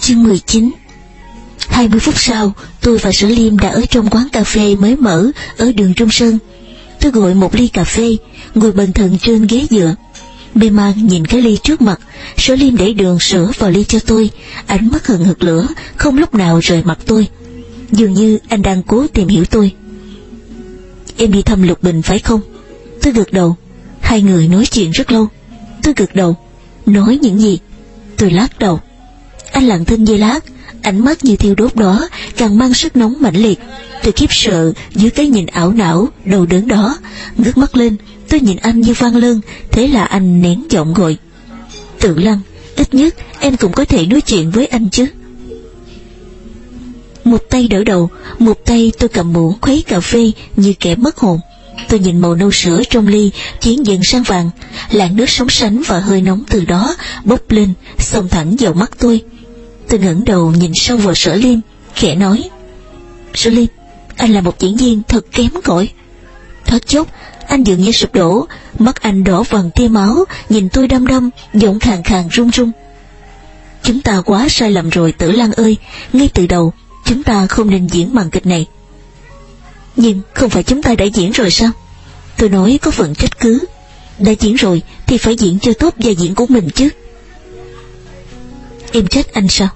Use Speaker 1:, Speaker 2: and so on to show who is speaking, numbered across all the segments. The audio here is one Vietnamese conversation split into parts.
Speaker 1: Chương 19 20 phút sau, tôi và Sở Liêm đã ở trong quán cà phê mới mở ở đường Trung Sơn. Tôi gọi một ly cà phê, ngồi bần thần trên ghế dựa. Mê man nhìn cái ly trước mặt, Sở Liêm để đường sữa vào ly cho tôi, ánh mắt hừng hực lửa, không lúc nào rời mặt tôi. Dường như anh đang cố tìm hiểu tôi. Em đi thăm Lục Bình phải không? Tôi gật đầu. Hai người nói chuyện rất lâu. Tôi gật đầu. Nói những gì? Tôi lắc đầu. Anh lặng thinh dây lát, ánh mắt như thiêu đốt đó càng mang sức nóng mãnh liệt. Tôi khiếp sợ dưới cái nhìn ảo não, đầu đớn đó, ngước mắt lên, tôi nhìn anh như văn lưng thế là anh nén giọng gọi. Tự lăng, ít nhất em cũng có thể nói chuyện với anh chứ. Một tay đỡ đầu, một tay tôi cầm muỗng khuấy cà phê như kẻ mất hồn. Tôi nhìn màu nâu sữa trong ly chuyển dần sang vàng, làn nước sóng sánh và hơi nóng từ đó bốc lên, xông thẳng vào mắt tôi. Tôi ngẩng đầu nhìn sâu vào sở liêm, khẽ nói: Sở liêm, anh là một diễn viên thật kém cỏi. Thoát chốc, anh dường như sụp đổ, mắt anh đỏ vàng tia máu, nhìn tôi đăm đăm, giọng khàn khàn run run. Chúng ta quá sai lầm rồi tử lan ơi, ngay từ đầu, chúng ta không nên diễn màn kịch này. Nhưng không phải chúng ta đã diễn rồi sao? Tôi nói có phần trách cứ. Đã diễn rồi thì phải diễn cho tốt vai diễn của mình chứ. Em trách anh sao?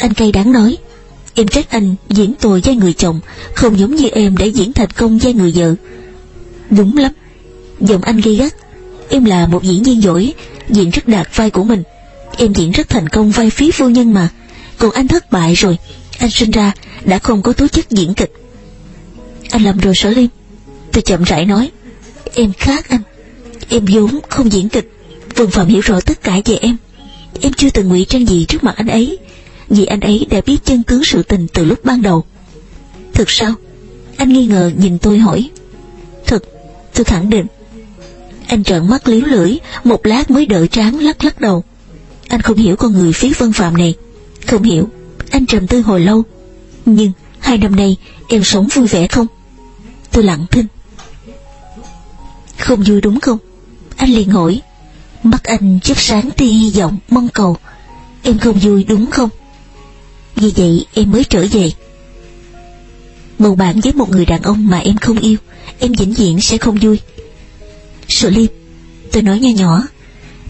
Speaker 1: Anh cay đáng nói. Em trách anh diễn tồi vai người chồng, không giống như em đã diễn thành công vai người vợ. Đúng lắm. Giọng anh ghi gắt. Em là một diễn viên giỏi, diễn rất đạt vai của mình. Em diễn rất thành công vai phí phu nhân mà. Còn anh thất bại rồi. Anh sinh ra đã không có tố chất diễn kịch. Anh làm rồi sở liêm. Tôi chậm rãi nói. Em khác anh. Em vốn không diễn kịch. Vân Phạm hiểu rõ tất cả về em. Em chưa từng ngụy trang gì trước mặt anh ấy vì anh ấy đã biết chân tướng sự tình từ lúc ban đầu. Thực sao? Anh nghi ngờ nhìn tôi hỏi. Thực, tôi khẳng định. Anh trợn mắt liếu lưỡi, một lát mới đỡ trán lắc lắc đầu. Anh không hiểu con người phí vân phạm này. Không hiểu. Anh trầm tư hồi lâu. Nhưng, hai năm nay, em sống vui vẻ không? Tôi lặng thinh. Không vui đúng không? Anh liền hỏi. Mắt anh chớp sáng tia hy vọng, mong cầu. Em không vui đúng không? Vì vậy, em mới trở về. Bầu bạn với một người đàn ông mà em không yêu, Em vĩnh viễn sẽ không vui. Sự liêm Tôi nói nho nhỏ,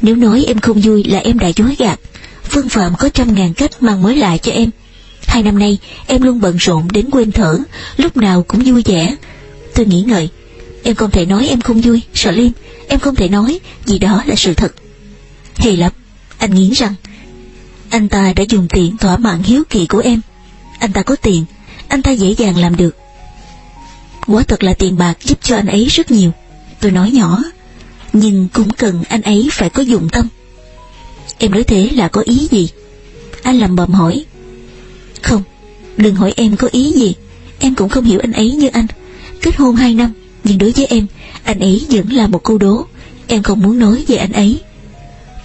Speaker 1: Nếu nói em không vui là em đã dối gạt. Phương Phạm có trăm ngàn cách mang mới lại cho em. Hai năm nay, em luôn bận rộn đến quên thở, Lúc nào cũng vui vẻ. Tôi nghĩ ngợi, Em không thể nói em không vui sợ liêm Em không thể nói, vì đó là sự thật. Hề lập, Anh nghiến răng anh ta đã dùng tiền thỏa mãn hiếu kỳ của em. Anh ta có tiền, Anh ta dễ dàng làm được. Quả thật là tiền bạc giúp cho anh ấy rất nhiều. Tôi nói nhỏ, Nhưng cũng cần anh ấy phải có dụng tâm. Em nói thế là có ý gì? Anh làm bầm hỏi. Không, Đừng hỏi em có ý gì. Em cũng không hiểu anh ấy như anh. Kết hôn hai năm, Nhưng đối với em, Anh ấy vẫn là một câu đố. Em không muốn nói về anh ấy.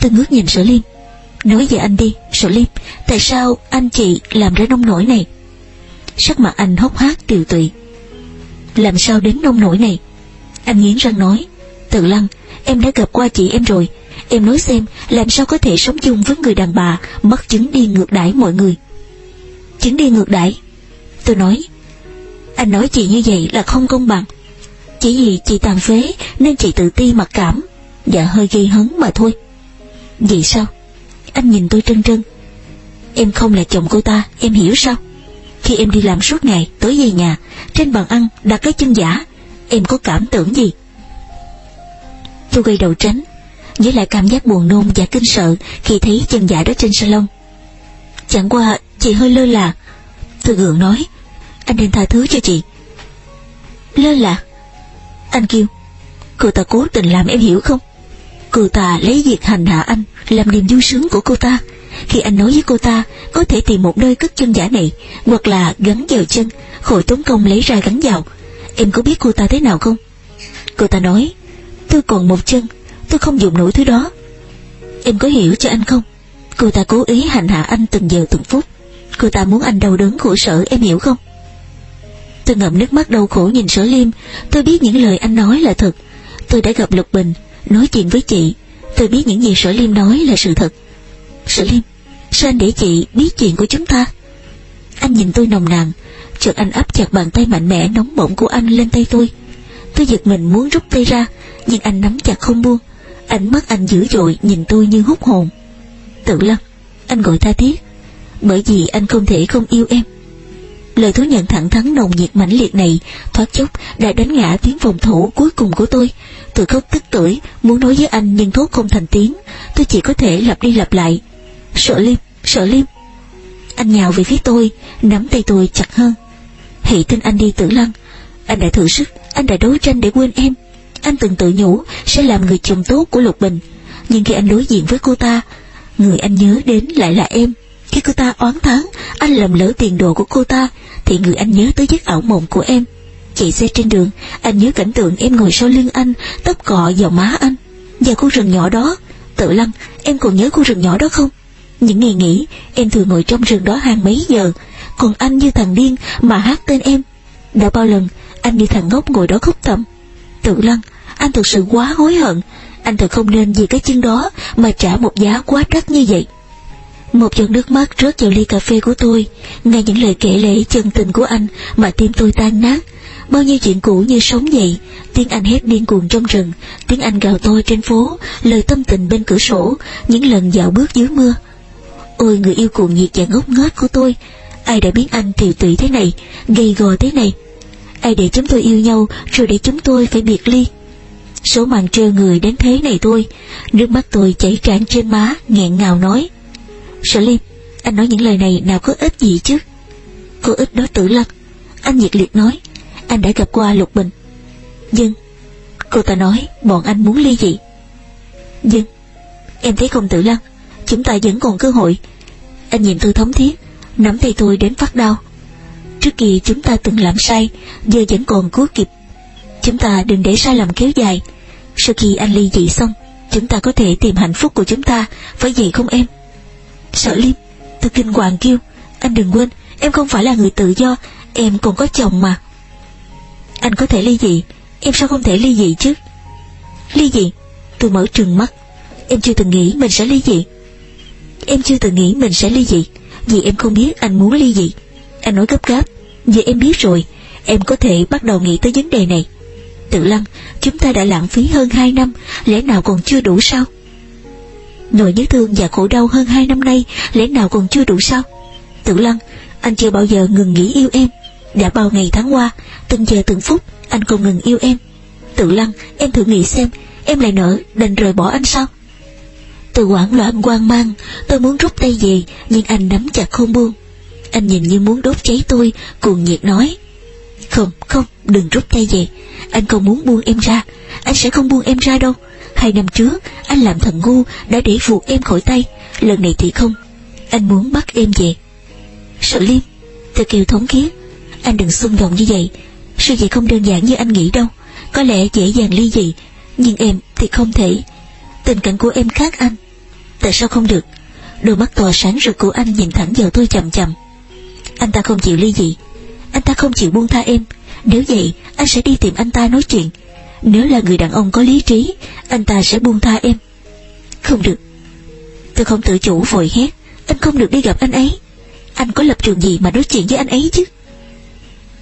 Speaker 1: Tôi ngước nhìn sở liên. Nói về anh đi, sổ Liêm, tại sao anh chị làm ra nông nổi này? Sắc mặt anh hốc hác tiều tụy. Làm sao đến nông nổi này? Anh nghiến răng nói, Tự Lăng, em đã gặp qua chị em rồi, em nói xem làm sao có thể sống chung với người đàn bà mất chứng đi ngược đãi mọi người. Chứng đi ngược đãi? Tôi nói, anh nói chị như vậy là không công bằng. Chỉ vì chị tàn phế nên chị tự ti mặc cảm và hơi gây hấn mà thôi. Vậy sao? Anh nhìn tôi trân trân. Em không là chồng cô ta, Em hiểu sao? Khi em đi làm suốt ngày, Tối về nhà, Trên bàn ăn đặt cái chân giả, Em có cảm tưởng gì? Tôi gây đầu tránh Nhớ lại cảm giác buồn nôn và kinh sợ Khi thấy chân giả đó trên salon. Chẳng qua, chị hơi lơ là. Tôi gượng nói, Anh nên tha thứ cho chị. Lơ là? Anh kêu, Cô ta cố tình làm em hiểu không? Cô ta lấy việc hành hạ anh làm niềm vui sướng của cô ta. Khi anh nói với cô ta có thể tìm một nơi cất chân giả này hoặc là gắn vào chân, khỏi tốn công lấy ra gắn vào. Em có biết cô ta thế nào không? Cô ta nói, tôi còn một chân, tôi không dùng nổi thứ đó. Em có hiểu cho anh không? Cô ta cố ý hành hạ anh từng giờ từng phút. Cô ta muốn anh đau đớn khổ sở, em hiểu không? Tôi ngậm nước mắt đau khổ nhìn sở liêm, tôi biết những lời anh nói là thật. Tôi đã gặp Lục Bình, nói chuyện với chị Tôi biết những gì sở liêm nói là sự thật. Sở liêm, Sao anh để chị biết chuyện của chúng ta? Anh nhìn tôi nồng nàn, Chợt anh áp chặt bàn tay mạnh mẽ nóng bỏng của anh lên tay tôi. Tôi giật mình muốn rút tay ra, Nhưng anh nắm chặt không buông. Ánh mắt anh dữ dội nhìn tôi như hút hồn. Tự lâm Anh gọi tha thiết, Bởi vì anh không thể không yêu em. Lời thú nhận thẳng thắn nồng nhiệt mãnh liệt này thoát chốc đã đánh ngã tiếng phòng thủ cuối cùng của tôi. Tôi khóc tức tưởi muốn nói với anh nhưng thốt không thành tiếng. Tôi chỉ có thể lặp đi lặp lại. Sợ liêm, sợ liêm. Anh nhào về phía tôi, nắm tay tôi chặt hơn. Hãy tin anh đi tử lăng. Anh đã thử sức, anh đã đấu tranh để quên em. Anh từng tự nhủ sẽ làm người chồng tốt của Lục Bình. Nhưng khi anh đối diện với cô ta, người anh nhớ đến lại là em. Khi cô ta oán thán, anh lầm lỡ tiền đồ của cô ta, thì người anh nhớ tới giấc ảo mộng của em. Chạy xe trên đường, anh nhớ cảnh tượng em ngồi sau lưng anh, tóc cọ vào má anh. Và khu rừng nhỏ đó, tự lăng, em còn nhớ khu rừng nhỏ đó không? Những ngày nghỉ, em thường ngồi trong rừng đó hàng mấy giờ, còn anh như thằng điên mà hát tên em. Đã bao lần, anh như thằng ngốc ngồi đó khóc thầm. Tự lăng, anh thực sự quá hối hận, anh thật không nên vì cái chân đó mà trả một giá quá đắt như vậy. Một giọt nước mắt rớt vào ly cà phê của tôi. Nghe những lời kể lễ chân tình của anh Mà tim tôi tan nát. Bao nhiêu chuyện cũ như sống dậy. Tiếng anh hét điên cuồng trong rừng. Tiếng anh gào tôi trên phố. Lời tâm tình bên cửa sổ. Những lần dạo bước dưới mưa. Ôi, người yêu cuồng nhiệt và ngốc nghếch của tôi. Ai đã biến anh tiều tụy thế này, Gầy gò thế này? Ai để chúng tôi yêu nhau Rồi để chúng tôi phải biệt ly? Số màn trơ người đến thế này thôi. Nước mắt tôi chảy tràn trên má, nghẹn ngào nói. Sở Liêm, anh nói những lời này nào có ích gì chứ? Có ích đó tử lăng. Anh nhiệt liệt nói, anh đã gặp qua Lục Bình. Nhưng cô ta nói bọn anh muốn ly dị. Nhưng em thấy không tử lăng, chúng ta vẫn còn cơ hội. Anh nhìn tôi thống thiết, nắm tay tôi đến phát đau. Trước kia chúng ta từng làm sai, giờ vẫn còn cứu kịp. Chúng ta đừng để sai lầm kéo dài. Sau khi anh ly dị xong, chúng ta có thể tìm hạnh phúc của chúng ta, phải vậy không em? Sở Liêm Từ kinh hoàng kêu, Anh đừng quên, Em không phải là người tự do, Em còn có chồng mà. Anh có thể ly dị, Em sao không thể ly dị chứ? Ly dị? Tôi mở trừng mắt. Em chưa từng nghĩ mình sẽ ly dị. Em chưa từng nghĩ mình sẽ ly dị, Vì em không biết anh muốn ly dị. Anh nói gấp gáp Vì em biết rồi, Em có thể bắt đầu nghĩ tới vấn đề này. Tự lăng, Chúng ta đã lãng phí hơn 2 năm, Lẽ nào còn chưa đủ sao? Nỗi nhớ thương và khổ đau hơn hai năm nay, Lẽ nào còn chưa đủ sao? Tử Lăng, Anh chưa bao giờ ngừng nghĩ yêu em. Đã bao ngày tháng qua, Từng giờ từng phút, Anh không ngừng yêu em. Tử Lăng, Em thử nghĩ xem, Em lại nỡ đành rời bỏ anh sao? Từ quảng loạn quang mang, Tôi muốn rút tay về, Nhưng anh nắm chặt không buông. Anh nhìn như muốn đốt cháy tôi, Cuồng nhiệt nói. Không không, đừng rút tay về. Anh không muốn buông em ra. Anh sẽ không buông em ra đâu. Hai năm trước, anh làm thằng ngu đã để vuột em khỏi tay. Lần này thì không, Anh muốn bắt em về. Sợ liêm Tôi kêu thống khiết Anh đừng xung động như vậy. Sự việc không đơn giản như anh nghĩ đâu. Có lẽ dễ dàng ly dị, Nhưng em thì không thể. Tình cảnh của em khác anh. Tại sao không được? Đôi mắt tỏa sáng rực của anh nhìn thẳng vào tôi chậm chậm Anh ta không chịu ly dị. Anh ta không chịu buông tha em. Nếu vậy, anh sẽ đi tìm anh ta nói chuyện. Nếu là người đàn ông có lý trí anh ta sẽ buông tha em. Không được. Tôi không tự chủ vội hét. Anh không được đi gặp anh ấy. Anh có lập trường gì mà nói chuyện với anh ấy chứ?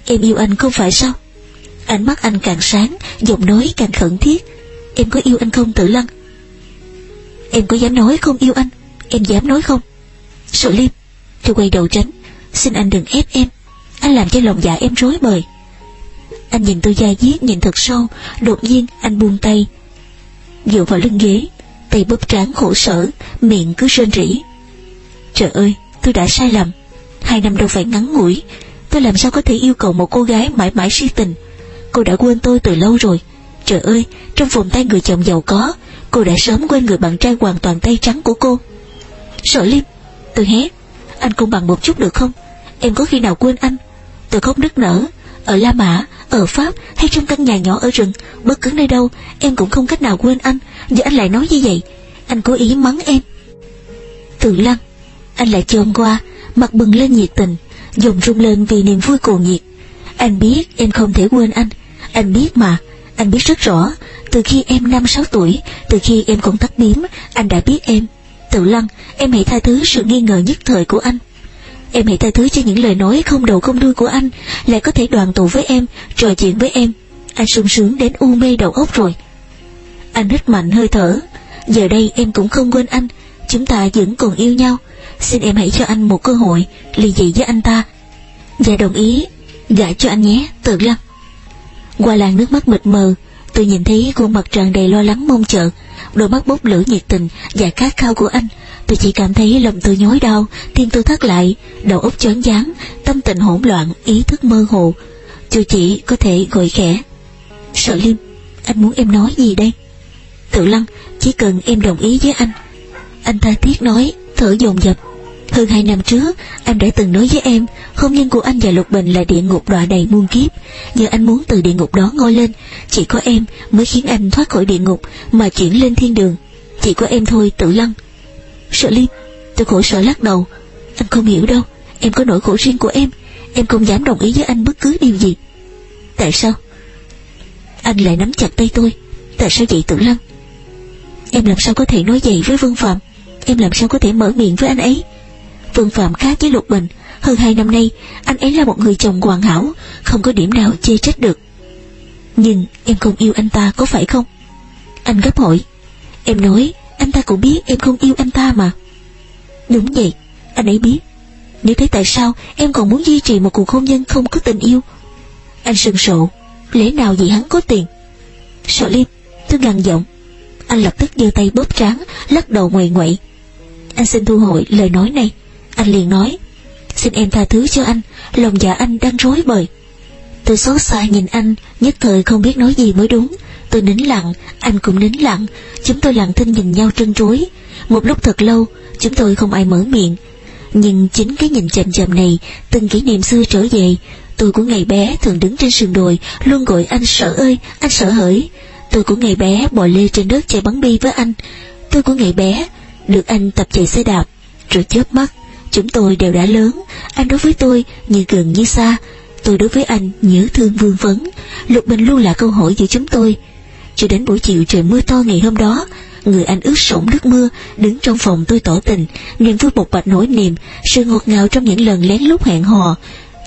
Speaker 1: Em yêu anh không phải sao? Ánh mắt anh càng sáng, Giọng nói càng khẩn thiết. Em có yêu anh không tự lăng? Em có dám nói không yêu anh? Em dám nói không? Sự liêm, Tôi quay đầu tránh. Xin anh đừng ép em. Anh làm cho lòng dạ em rối bời. Anh nhìn tôi da diết, nhìn thật sâu. Đột nhiên, anh buông tay. Dựa vào lưng ghế, Tay bóp trán khổ sở, Miệng cứ rên rỉ. Trời ơi, tôi đã sai lầm. Hai năm đâu phải ngắn ngủi. Tôi làm sao có thể yêu cầu một cô gái mãi mãi si tình? Cô đã quên tôi từ lâu rồi. Trời ơi, Trong vòng tay người chồng giàu có, Cô đã sớm quên người bạn trai hoàn toàn tay trắng của cô. Sở liêm Tôi hét Anh công bằng một chút được không? Em có khi nào quên anh? Tôi khóc nức nở. Ở La Mã ở Pháp hay trong căn nhà nhỏ ở rừng Bất cứ nơi đâu em cũng không cách nào quên anh. Giờ anh lại nói như vậy Anh cố ý mắng em. Tự lăng Anh lại chồm qua Mặt bừng lên nhiệt tình Dùng rung lên vì niềm vui cuồng nhiệt. Anh biết em không thể quên anh. Anh biết mà Anh biết rất rõ Từ khi em năm sáu tuổi Từ khi em còn tắt điếm Anh đã biết em. Tự lăng, em hãy tha thứ sự nghi ngờ nhất thời của anh. Em hãy tha thứ cho những lời nói không đầu không đuôi của anh lại có thể đoàn tụ với em, trò chuyện với em. Anh sung sướng đến u mê đầu óc rồi. Anh hít mạnh hơi thở. Giờ đây em cũng không quên anh, chúng ta vẫn còn yêu nhau. Xin em hãy cho anh một cơ hội ly dị với anh ta. Và đồng ý gả cho anh nhé, tự lâm. Qua làn nước mắt mịt mờ, tôi nhìn thấy khuôn mặt tràn đầy lo lắng mong chờ, đôi mắt bốc lửa nhiệt tình và khát khao của anh. Tôi chỉ cảm thấy lòng tôi nhói đau, tim tôi thắt lại, đầu óc choáng váng, tâm tình hỗn loạn, ý thức mơ hồ. Chú chỉ có thể gọi khẽ. Sợ Liêm, anh muốn em nói gì đây? Tự lăng, chỉ cần em đồng ý với anh. Anh tha thiết nói, thở dồn dập. Hơn hai năm trước, anh đã từng nói với em, hôn nhân của anh và Lục Bình là địa ngục đọa đầy muôn kiếp. Giờ anh muốn từ địa ngục đó ngôi lên, chỉ có em mới khiến anh thoát khỏi địa ngục mà chuyển lên thiên đường. Chỉ có em thôi, tự lăng. Sợ Liêm, tôi khổ sở lắc đầu. Anh không hiểu đâu, em có nỗi khổ riêng của em, em không dám đồng ý với anh bất cứ điều gì. Tại sao? Anh lại nắm chặt tay tôi. Tại sao vậy tự lăng? Em làm sao có thể nói vậy với Vương Phạm? Em làm sao có thể mở miệng với anh ấy? Vương Phạm khác với Lục Bình Hơn hai năm nay Anh ấy là một người chồng hoàn hảo Không có điểm nào chê trách được Nhưng em không yêu anh ta có phải không Anh gấp hỏi Em nói anh ta cũng biết em không yêu anh ta mà. Đúng vậy, Anh ấy biết. Nếu thế tại sao em còn muốn duy trì một cuộc hôn nhân không có tình yêu? Anh sừng sộ, Lẽ nào vì hắn có tiền? Sợ liêm Tôi gằn giọng. Anh lập tức giơ tay bóp trán, Lắc đầu ngoại. Ngoậy Anh xin thu hồi lời nói này. Anh liền nói, Xin em tha thứ cho anh, Lòng dạ anh đang rối bời. Tôi xót xa nhìn anh, Nhất thời không biết nói gì mới đúng. Tôi nín lặng, Anh cũng nín lặng. Chúng tôi lặng thinh nhìn nhau trân trối Một lúc thật lâu, Chúng tôi không ai mở miệng. Nhưng chính cái nhìn chậm chậm này, Từng kỷ niệm xưa trở về. Tôi của ngày bé thường đứng trên sườn đồi, Luôn gọi anh sợ ơi, Anh sợ hỡi Tôi của ngày bé bò lê trên đất chạy bắn bi với anh. Tôi của ngày bé Được anh tập chạy xe đạp. Rồi chớp mắt, Chúng tôi đều đã lớn. Anh đối với tôi như gần như xa. Tôi đối với anh nhớ thương vương vấn. Lục Bình luôn là câu hỏi giữa chúng tôi. Cho đến buổi chiều trời mưa to ngày hôm đó, Người anh ướt sũng nước mưa, Đứng trong phòng tôi tỏ tình, Niềm vui bộc bạch nỗi niềm, Sự ngọt ngào trong những lần lén lút hẹn hò.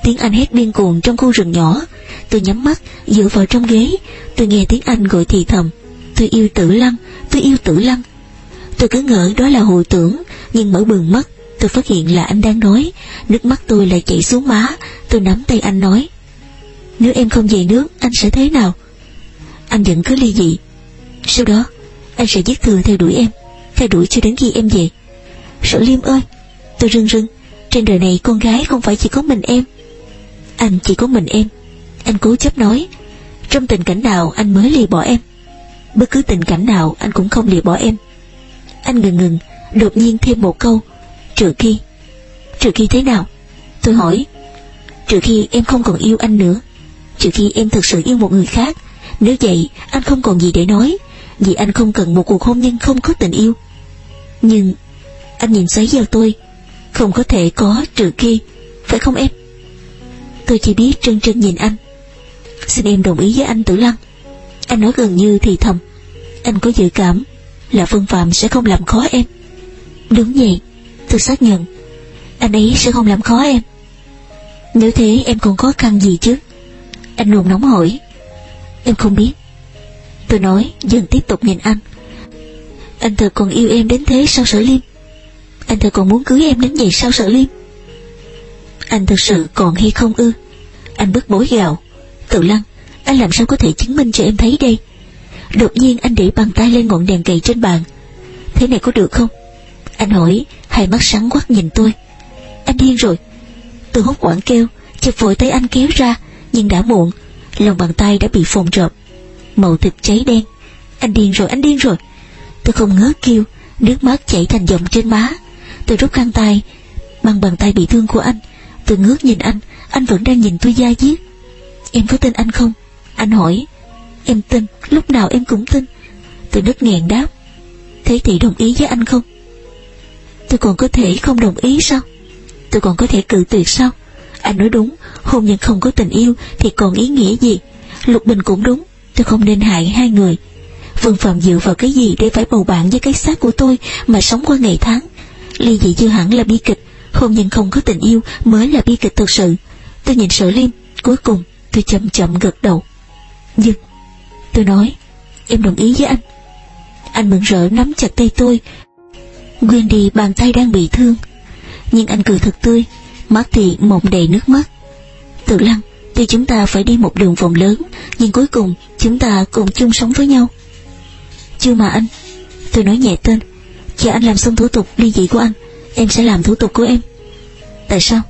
Speaker 1: Tiếng anh hét điên cuồng trong khu rừng nhỏ. Tôi nhắm mắt, dựa vào trong ghế. Tôi nghe tiếng anh gọi thì thầm, Tôi yêu tử lăng, Tôi yêu tử lăng. Tôi cứ ngỡ đó là hồi tưởng, Nhưng mở bừng mắt, Tôi phát hiện là anh đang nói. Nước mắt tôi lại chảy xuống má. Tôi nắm tay anh nói, Nếu em không về nước, anh sẽ thế nào? Anh vẫn cứ ly dị. Sau đó, anh sẽ giết thừa theo đuổi em, Theo đuổi cho đến khi em về. Sở liêm ơi, Tôi rưng rưng. Trên đời này con gái không phải chỉ có mình em. Anh chỉ có mình em. Anh cố chấp nói. Trong tình cảnh nào anh mới lìa bỏ em? Bất cứ tình cảnh nào anh cũng không lìa bỏ em. Anh ngừng ngừng, Đột nhiên thêm một câu. Trừ khi Trừ khi thế nào? Tôi hỏi. Trừ khi em không còn yêu anh nữa. Trừ khi em thực sự yêu một người khác. Nếu vậy, anh không còn gì để nói, Vì anh không cần một cuộc hôn nhân không có tình yêu. Nhưng Anh nhìn xoáy vào tôi, Không có thể có trừ khi, Phải không em? Tôi chỉ biết trân trân nhìn anh. Xin em đồng ý với anh, Tử Lăng. Anh nói gần như thì thầm. Anh có dự cảm Là Vân Phạm sẽ không làm khó em. Đúng vậy, Tôi xác nhận. Anh ấy sẽ không làm khó em. Nếu thế, em còn khó khăn gì chứ? Anh nôn nóng hỏi Em không biết. Tôi nói, dừng tiếp tục nhìn anh. Anh thật còn yêu em đến thế sao sở liêm? Anh thật còn muốn cưới em đến vậy sao sở liêm? Anh thực sự còn hay không ư? Anh bức bối gạo Tự lăng, Anh làm sao có thể chứng minh cho em thấy đây? Đột nhiên anh để bàn tay lên ngọn đèn cầy trên bàn. Thế này có được không? Anh hỏi, Hai mắt sáng quắc nhìn tôi. Anh điên rồi. Tôi hốt quảng kêu chụp vội tay anh kéo ra, Nhưng đã muộn. Lòng bàn tay đã bị phồng rộp Màu thịt cháy đen. Anh điên rồi, anh điên rồi. Tôi không ngớt kêu. Nước mắt chảy thành dòng trên má. Tôi rút khăn tay. Bằng bàn tay bị thương của anh. Tôi ngước nhìn anh. Anh vẫn đang nhìn tôi da diết. Em có tin anh không? Anh hỏi. Em tin. Lúc nào em cũng tin. Tôi nức nghẹn đáp. Thế thì đồng ý với anh không? Tôi còn có thể không đồng ý sao? Tôi còn có thể cự tuyệt sao? Anh nói đúng Hôn nhân không có tình yêu Thì còn ý nghĩa gì Lục Bình cũng đúng Tôi không nên hại hai người Vương Phạm dựa vào cái gì để phải bầu bạn với cái xác của tôi mà sống qua ngày tháng. Ly dị chưa hẳn là bi kịch, hôn nhân không có tình yêu mới là bi kịch thực sự. Tôi nhìn sợ Liêm, cuối cùng tôi chậm chậm gật đầu. nhưng Tôi nói, em đồng ý với anh. Anh mừng rỡ nắm chặt tay tôi, quên đi bàn tay đang bị thương. Nhưng anh cười thật tươi, mắt thì mộng đầy nước mắt. Tự lăng, tuy chúng ta phải đi một đường vòng lớn, nhưng cuối cùng chúng ta cùng chung sống với nhau. Chưa mà anh, tôi nói nhẹ tên, chờ anh làm xong thủ tục ly dị của anh, em sẽ làm thủ tục của em. Tại sao?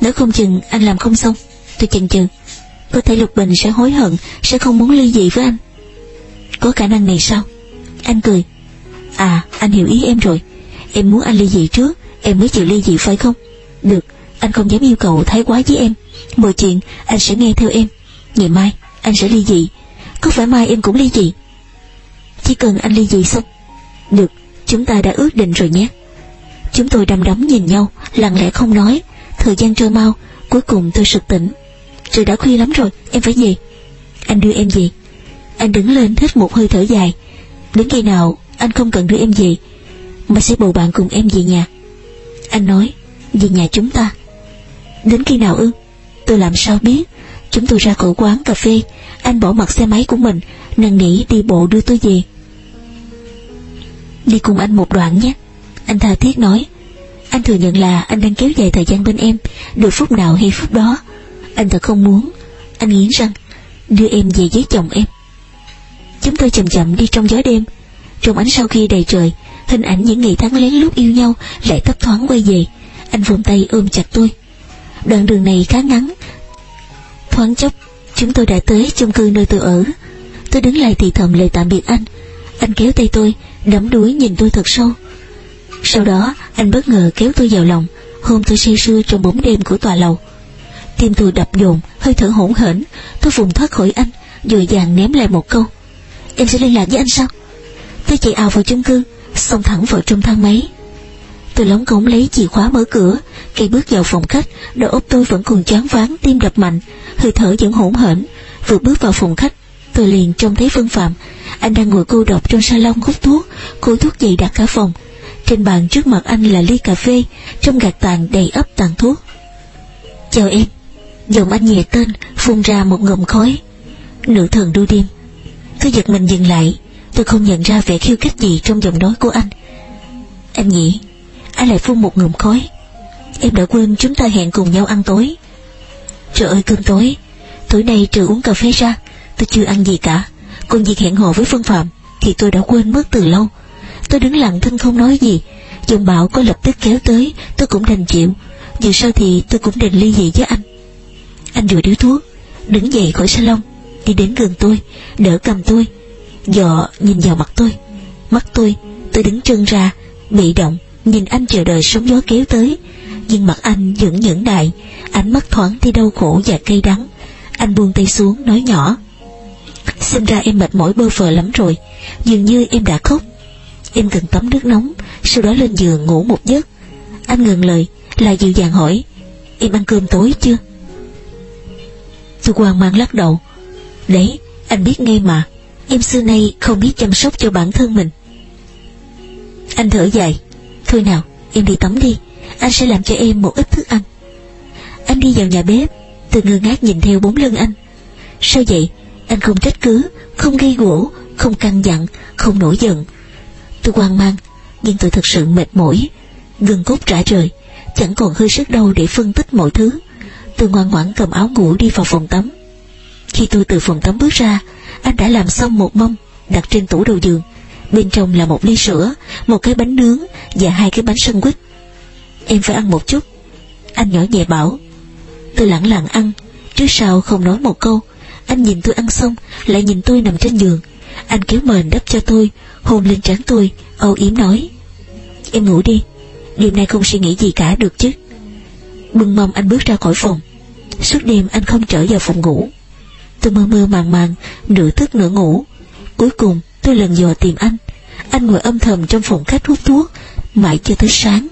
Speaker 1: Nếu không chừng anh làm không xong, tôi chần chừ. Có thể Lục Bình sẽ hối hận, sẽ không muốn ly dị với anh. Có khả năng này sao? Anh cười. À, anh hiểu ý em rồi. Em muốn anh ly dị trước, em mới chịu ly dị phải không? Được, anh không dám yêu cầu thái quá với em. Mọi chuyện anh sẽ nghe theo em. Ngày mai anh sẽ ly dị. Có phải mai em cũng ly dị? Chỉ cần anh ly dị xong. Được, chúng ta đã ước định rồi nhé. Chúng tôi đầm đắm nhìn nhau, lặng lẽ không nói. Thời gian trôi mau, cuối cùng tôi sực tỉnh. Trời đã khuya lắm rồi, em phải về. Anh đưa em về. Anh đứng lên hít một hơi thở dài. Đến khi nào anh không cần đưa em về, mà sẽ bầu bạn cùng em về nhà. Anh nói, về nhà chúng ta. Đến khi nào ư? Tôi làm sao biết? Chúng tôi ra khỏi quán cà phê, anh bỏ mặt xe máy của mình, năn nỉ đi bộ đưa tôi về. Đi cùng anh một đoạn nhé. Anh tha thiết nói. Anh thừa nhận là anh đang kéo dài thời gian bên em, được phút nào hay phút đó. Anh thật không muốn. Anh nghiến răng, đưa em về với chồng em. Chúng tôi chậm chậm đi trong gió đêm, trong ánh sao khi đầy trời, hình ảnh những ngày tháng lén lút yêu nhau lại thấp thoáng quay về. Anh vòng tay ôm chặt tôi. Đoạn đường này khá ngắn. Thoáng chốc, chúng tôi đã tới chung cư nơi tôi ở. Tôi đứng lại thì thầm lời tạm biệt anh. Anh kéo tay tôi, đắm đuối nhìn tôi thật sâu. Sau đó, anh bất ngờ kéo tôi vào lòng, hôn tôi say sưa trong bóng đêm của tòa lầu. Tim tôi đập dồn, hơi thở hỗn hển, tôi vùng thoát khỏi anh, dội vàng ném lại một câu. Em sẽ liên lạc với anh sao? Tôi chạy ào vào chung cư, xông thẳng vào trong thang máy. Tôi lóng cống lấy chìa khóa mở cửa, khi bước vào phòng khách, đầu óc tôi vẫn còn chán váng, tim đập mạnh, hơi thở vẫn hỗn hển. Vừa bước vào phòng khách, tôi liền trông thấy phương Phạm. Anh đang ngồi cô độc trong salon hút thuốc, cô thuốc dày đặt cả phòng. Trên bàn trước mặt anh là ly cà phê, trong gạt tàn đầy ấp tàn thuốc. Chào em. Giọng anh nhẹ tên, phun ra một ngụm khói. Nữ thần đu đêm. Tôi giật mình dừng lại, tôi không nhận ra vẻ khiêu khích gì trong giọng nói của anh. Anh nhỉ? Anh lại phun một ngụm khói. Em đã quên chúng ta hẹn cùng nhau ăn tối. Trời ơi cơm tối, tối nay trừ uống cà phê ra, tôi chưa ăn gì cả. Còn việc hẹn hò với Phương Phạm thì tôi đã quên mất từ lâu. Tôi đứng lặng thinh không nói gì. Dòng bão có lập tức kéo tới, tôi cũng đành chịu. Dù sao thì tôi cũng định ly dị với anh. Anh rửa điếu thuốc, đứng dậy khỏi salon, đi đến gần tôi, đỡ cầm tôi, dọ nhìn vào mặt tôi. Mắt tôi, tôi đứng chân ra, bị động, nhìn anh chờ đợi sóng gió kéo tới. Nhưng mặt anh vẫn nhẫn đại, ánh mắt thoáng thấy đau khổ và cay đắng. Anh buông tay xuống, nói nhỏ. Xem ra em mệt mỏi bơ phờ lắm rồi, dường như em đã khóc. Em cần tắm nước nóng, sau đó lên giường ngủ một giấc. Anh ngừng lời, là dịu dàng hỏi, em ăn cơm tối chưa? Tôi hoang mang lắc đầu, Đấy, anh biết ngay mà, em xưa nay không biết chăm sóc cho bản thân mình. Anh thở dài, thôi nào, em đi tắm đi, anh sẽ làm cho em một ít thức ăn. Anh đi vào nhà bếp, từ ngơ ngác nhìn theo bốn lưng anh. Sao vậy? Anh không trách cứ, không gây gỗ, không căng dặn, không nổi giận. Tôi hoang mang, nhưng tôi thật sự mệt mỏi, gân cốt trả trời, chẳng còn hơi sức đâu để phân tích mọi thứ. Tôi ngoan ngoãn cầm áo ngủ đi vào phòng tắm. Khi tôi từ phòng tắm bước ra, anh đã làm xong một mâm đặt trên tủ đầu giường. Bên trong là một ly sữa, một cái bánh nướng và hai cái bánh sandwich. Em phải ăn một chút. Anh nhỏ nhẹ bảo. Tôi lặng lặng ăn, trước sau không nói một câu. Anh nhìn tôi ăn xong, lại nhìn tôi nằm trên giường. Anh kéo mền đắp cho tôi, hôn lên trán tôi, âu yếm nói. Em ngủ đi, đêm nay không suy nghĩ gì cả được chứ. Bưng mâm anh bước ra khỏi phòng. Suốt đêm anh không trở vào phòng ngủ. Tôi mơ mơ màng màng, nửa thức nửa ngủ. Cuối cùng tôi lần dò tìm anh. Anh ngồi âm thầm trong phòng khách hút thuốc, mãi cho tới sáng.